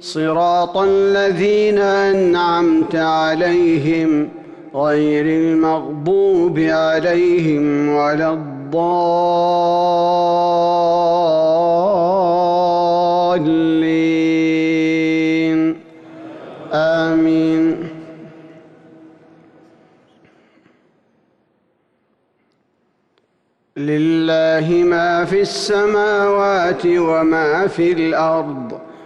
صراط الذين أنعمت عليهم غير المغضوب عليهم ولا الضالين. آمين. لله ما في السماوات وما في الأرض.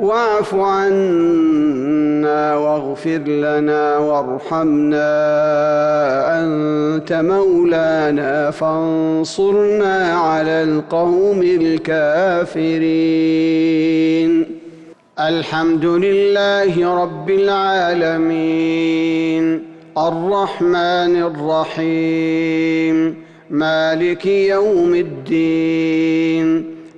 واعف عنا واغفر لنا وارحمنا أنت مولانا فانصرنا على القوم الكافرين. الحمد لله رب العالمين. الرحمن الرحيم. مالك يوم الدين.